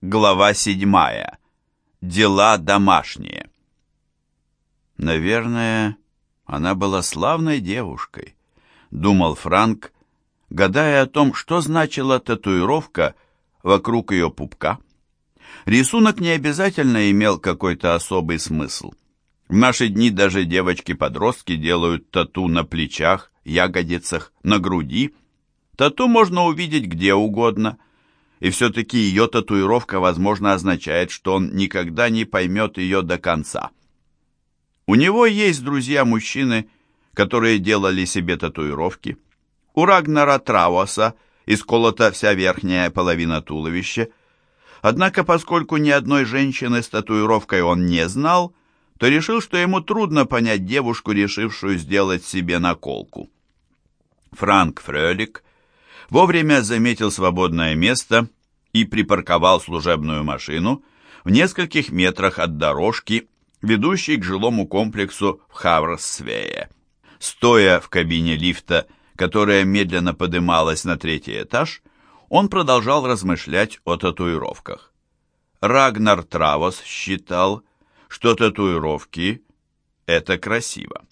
Глава седьмая. Дела домашние. Наверное, она была славной девушкой, думал Франк, гадая о том, что значила татуировка вокруг ее пупка. Рисунок не обязательно имел какой-то особый смысл. В наши дни даже девочки-подростки делают тату на плечах, ягодицах, на груди. Тату можно увидеть где угодно – и все-таки ее татуировка, возможно, означает, что он никогда не поймет ее до конца. У него есть друзья-мужчины, которые делали себе татуировки. У Рагнара Травоса исколота вся верхняя половина туловища. Однако, поскольку ни одной женщины с татуировкой он не знал, то решил, что ему трудно понять девушку, решившую сделать себе наколку. Франк Фрелик вовремя заметил свободное место и припарковал служебную машину в нескольких метрах от дорожки, ведущей к жилому комплексу в Хаврсвее. Стоя в кабине лифта, которая медленно подымалась на третий этаж, он продолжал размышлять о татуировках. Рагнар Травос считал, что татуировки – это красиво.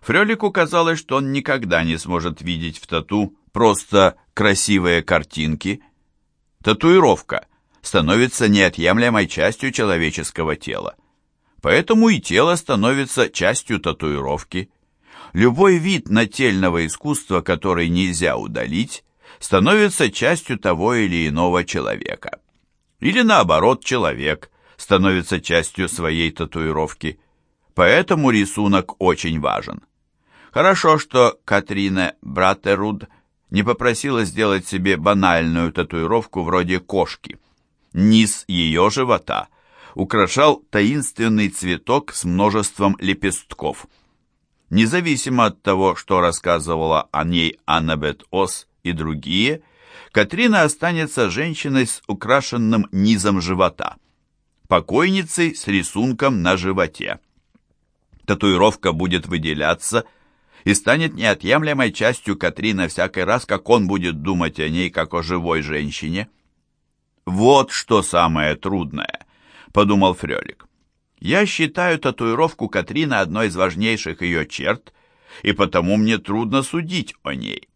Фрелику казалось, что он никогда не сможет видеть в тату просто красивые картинки. Татуировка становится неотъемлемой частью человеческого тела. Поэтому и тело становится частью татуировки. Любой вид нательного искусства, который нельзя удалить, становится частью того или иного человека. Или наоборот, человек становится частью своей татуировки. Поэтому рисунок очень важен. Хорошо, что Катрина Братеруд не попросила сделать себе банальную татуировку вроде кошки. Низ ее живота украшал таинственный цветок с множеством лепестков. Независимо от того, что рассказывала о ней Аннабет Ос и другие, Катрина останется женщиной с украшенным низом живота, покойницей с рисунком на животе. Татуировка будет выделяться – и станет неотъемлемой частью Катрина всякий раз, как он будет думать о ней, как о живой женщине. «Вот что самое трудное», — подумал Фрелик. «Я считаю татуировку Катрина одной из важнейших ее черт, и потому мне трудно судить о ней».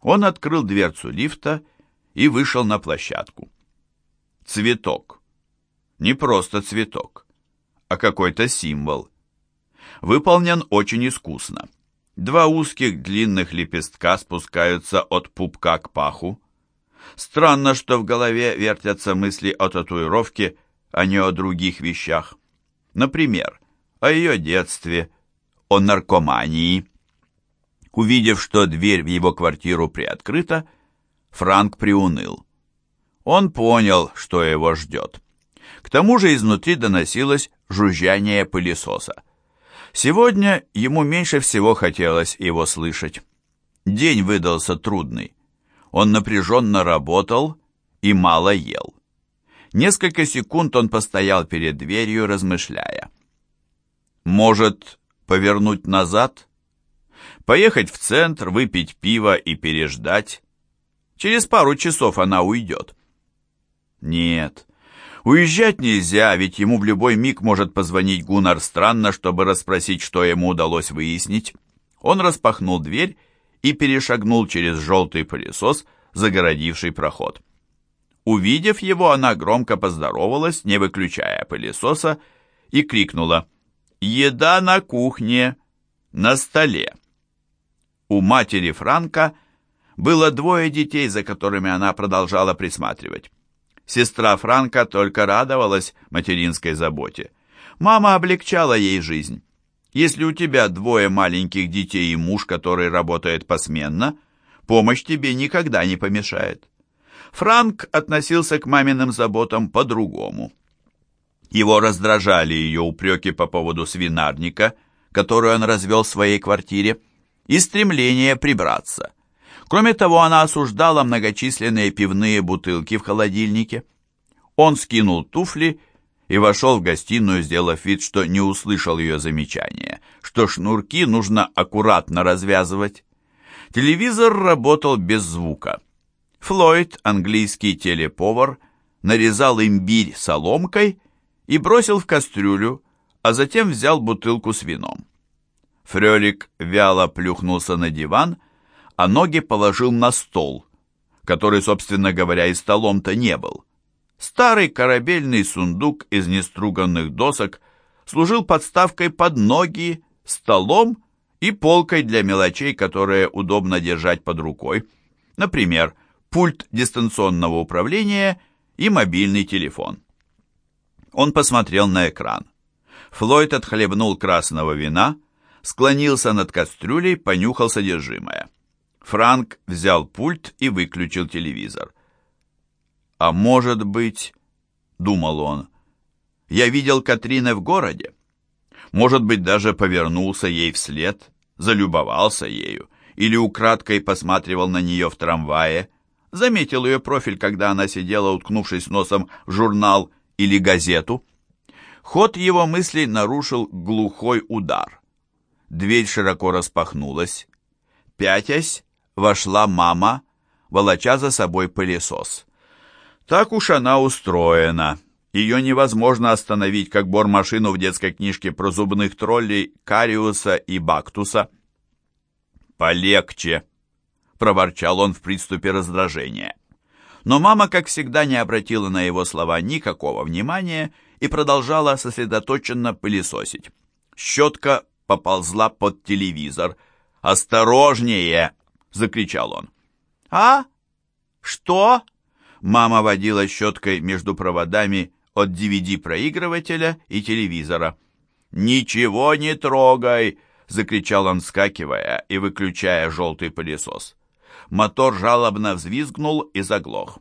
Он открыл дверцу лифта и вышел на площадку. Цветок. Не просто цветок, а какой-то символ. Выполнен очень искусно. Два узких длинных лепестка спускаются от пупка к паху. Странно, что в голове вертятся мысли о татуировке, а не о других вещах. Например, о ее детстве, о наркомании. Увидев, что дверь в его квартиру приоткрыта, Франк приуныл. Он понял, что его ждет. К тому же изнутри доносилось жужжание пылесоса. Сегодня ему меньше всего хотелось его слышать. День выдался трудный. Он напряженно работал и мало ел. Несколько секунд он постоял перед дверью, размышляя. Может, повернуть назад? Поехать в центр, выпить пиво и переждать? Через пару часов она уйдет. Нет, Уезжать нельзя, ведь ему в любой миг может позвонить Гуннар странно, чтобы расспросить, что ему удалось выяснить. Он распахнул дверь и перешагнул через желтый пылесос, загородивший проход. Увидев его, она громко поздоровалась, не выключая пылесоса, и крикнула «Еда на кухне, на столе». У матери Франка было двое детей, за которыми она продолжала присматривать. Сестра Франка только радовалась материнской заботе. Мама облегчала ей жизнь. Если у тебя двое маленьких детей и муж, который работает посменно, помощь тебе никогда не помешает. Франк относился к маминым заботам по-другому. Его раздражали ее упреки по поводу свинарника, который он развел в своей квартире, и стремление прибраться. Кроме того, она осуждала многочисленные пивные бутылки в холодильнике. Он скинул туфли и вошел в гостиную, сделав вид, что не услышал ее замечания, что шнурки нужно аккуратно развязывать. Телевизор работал без звука. Флойд, английский телеповар, нарезал имбирь соломкой и бросил в кастрюлю, а затем взял бутылку с вином. Фрелик вяло плюхнулся на диван, а ноги положил на стол, который, собственно говоря, и столом-то не был. Старый корабельный сундук из неструганных досок служил подставкой под ноги, столом и полкой для мелочей, которые удобно держать под рукой. Например, пульт дистанционного управления и мобильный телефон. Он посмотрел на экран. Флойд отхлебнул красного вина, склонился над кастрюлей, понюхал содержимое. Франк взял пульт и выключил телевизор. «А может быть...» — думал он. «Я видел Катрины в городе. Может быть, даже повернулся ей вслед, залюбовался ею, или украдкой посматривал на нее в трамвае, заметил ее профиль, когда она сидела, уткнувшись носом в журнал или газету. Ход его мыслей нарушил глухой удар. Дверь широко распахнулась. Пятясь, вошла мама, волоча за собой пылесос. Так уж она устроена. Ее невозможно остановить, как бормашину в детской книжке про зубных троллей Кариуса и Бактуса. «Полегче!» — проворчал он в приступе раздражения. Но мама, как всегда, не обратила на его слова никакого внимания и продолжала сосредоточенно пылесосить. Щетка поползла под телевизор. «Осторожнее!» — закричал он. «А? Что?» Мама водила щеткой между проводами от DVD-проигрывателя и телевизора. «Ничего не трогай!» — закричал он, вскакивая и выключая желтый пылесос. Мотор жалобно взвизгнул и заглох.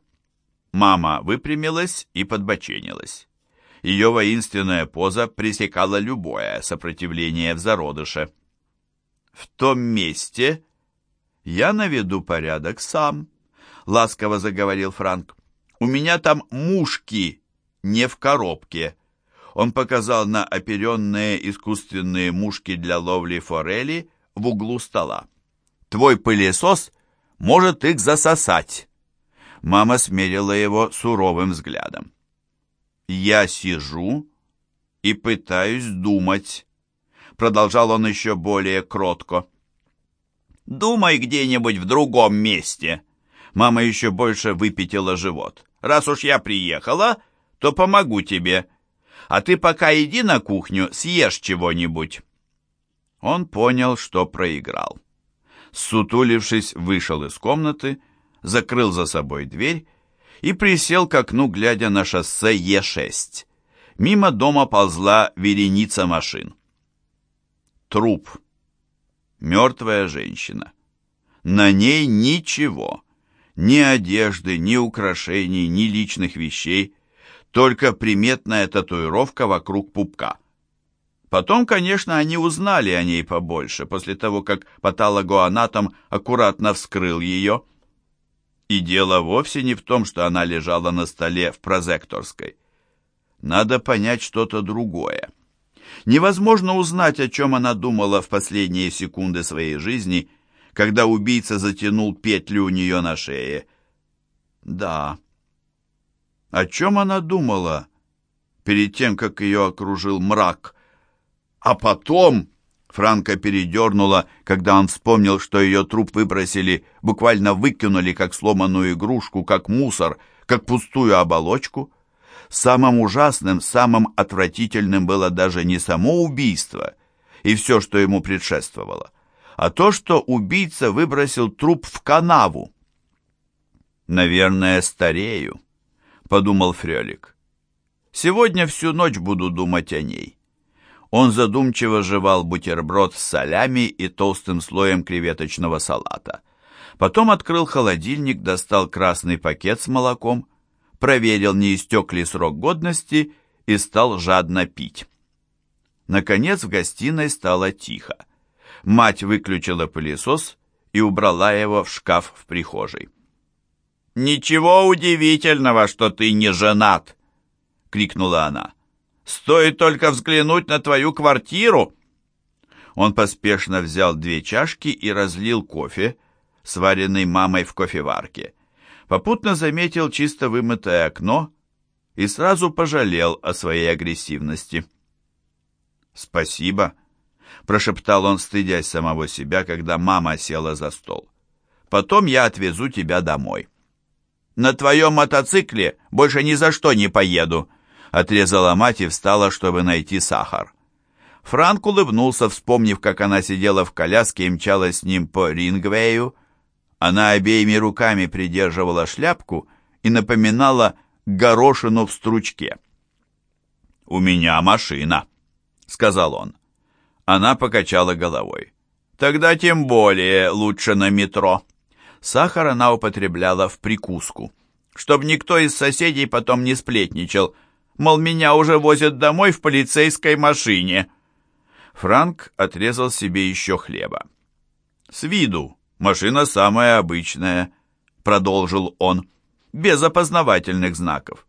Мама выпрямилась и подбоченилась. Ее воинственная поза пресекала любое сопротивление в зародыше. «В том месте я наведу порядок сам», — ласково заговорил Франк. «У меня там мушки, не в коробке». Он показал на оперенные искусственные мушки для ловли форели в углу стола. «Твой пылесос может их засосать». Мама смерила его суровым взглядом. «Я сижу и пытаюсь думать», — продолжал он еще более кротко. «Думай где-нибудь в другом месте». Мама еще больше выпятила живот. «Раз уж я приехала, то помогу тебе. А ты пока иди на кухню, съешь чего-нибудь». Он понял, что проиграл. Сутулившись, вышел из комнаты, закрыл за собой дверь и присел к окну, глядя на шоссе Е6. Мимо дома ползла вереница машин. Труп. Мертвая женщина. На ней ничего. Ни одежды, ни украшений, ни личных вещей. Только приметная татуировка вокруг пупка. Потом, конечно, они узнали о ней побольше, после того, как патологоанатом аккуратно вскрыл ее – и дело вовсе не в том, что она лежала на столе в прозекторской. Надо понять что-то другое. Невозможно узнать, о чем она думала в последние секунды своей жизни, когда убийца затянул петлю у нее на шее. Да. О чем она думала перед тем, как ее окружил мрак? А потом... Франка передернула, когда он вспомнил, что ее труп выбросили, буквально выкинули, как сломанную игрушку, как мусор, как пустую оболочку. Самым ужасным, самым отвратительным было даже не само убийство и все, что ему предшествовало, а то, что убийца выбросил труп в канаву. «Наверное, старею», — подумал Фрелик. «Сегодня всю ночь буду думать о ней». Он задумчиво жевал бутерброд с солями и толстым слоем креветочного салата. Потом открыл холодильник, достал красный пакет с молоком, проверил, не истек ли срок годности и стал жадно пить. Наконец в гостиной стало тихо. Мать выключила пылесос и убрала его в шкаф в прихожей. «Ничего удивительного, что ты не женат!» — крикнула она. Стоит только взглянуть на твою квартиру!» Он поспешно взял две чашки и разлил кофе, сваренный мамой в кофеварке. Попутно заметил чисто вымытое окно, и сразу пожалел о своей агрессивности. «Спасибо», — прошептал он, стыдясь самого себя, когда мама села за стол. «Потом я отвезу тебя домой». «На твоем мотоцикле больше ни за что не поеду», — отрезала мать и встала, чтобы найти сахар. Франк улыбнулся, вспомнив, как она сидела в коляске и мчалась с ним по Рингвею. Она обеими руками придерживала шляпку и напоминала горошину в стручке. «У меня машина», — сказал он. Она покачала головой. «Тогда тем более лучше на метро». Сахар она употребляла в прикуску, чтобы никто из соседей потом не сплетничал, мол, меня уже возят домой в полицейской машине. Франк отрезал себе еще хлеба. «С виду машина самая обычная», — продолжил он, — «без опознавательных знаков».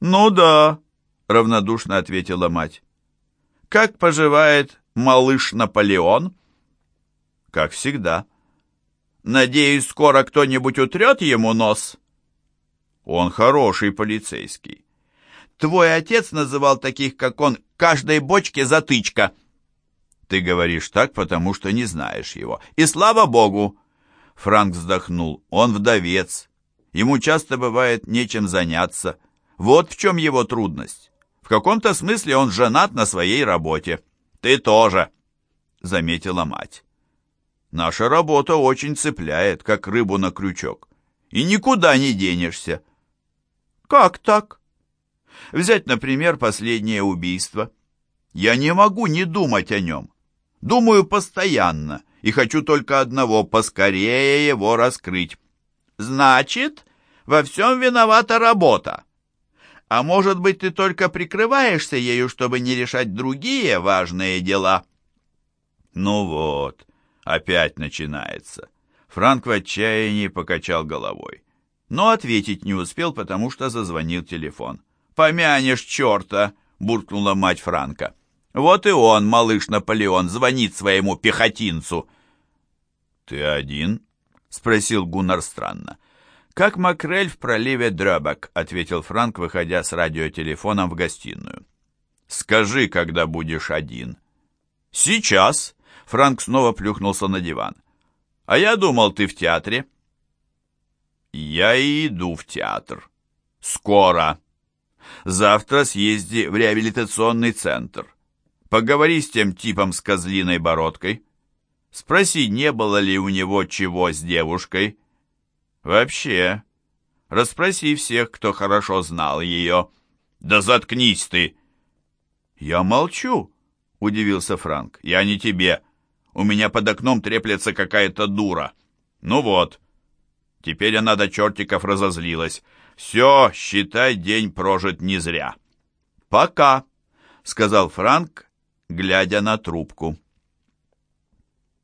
«Ну да», — равнодушно ответила мать. «Как поживает малыш Наполеон?» «Как всегда». «Надеюсь, скоро кто-нибудь утрет ему нос?» «Он хороший полицейский». «Твой отец называл таких, как он, каждой бочке затычка». «Ты говоришь так, потому что не знаешь его. И слава богу!» Франк вздохнул. «Он вдовец. Ему часто бывает нечем заняться. Вот в чем его трудность. В каком-то смысле он женат на своей работе. Ты тоже, заметила мать. Наша работа очень цепляет, как рыбу на крючок. И никуда не денешься. Как так? Взять, например, последнее убийство. Я не могу не думать о нем. Думаю постоянно и хочу только одного — поскорее его раскрыть. Значит, во всем виновата работа. А может быть, ты только прикрываешься ею, чтобы не решать другие важные дела?» «Ну вот, опять начинается». Франк в отчаянии покачал головой. Но ответить не успел, потому что зазвонил телефон. «Помянешь черта!» — буркнула мать Франка. «Вот и он, малыш Наполеон, звонит своему пехотинцу». «Ты один?» — спросил Гуннар странно. «Как макрель в проливе Дрёбек», — ответил Франк, выходя с радиотелефоном в гостиную. «Скажи, когда будешь один». «Сейчас!» — Франк снова плюхнулся на диван. «А я думал, ты в театре». «Я и иду в театр. Скоро. Завтра съезди в реабилитационный центр. Поговори с тем типом с козлиной бородкой. Спроси, не было ли у него чего с девушкой». Вообще, расспроси всех, кто хорошо знал ее. Да заткнись ты! Я молчу, удивился Франк. Я не тебе. У меня под окном треплется какая-то дура. Ну вот. Теперь она до чертиков разозлилась. Все, считай, день прожит не зря. Пока, сказал Франк, глядя на трубку.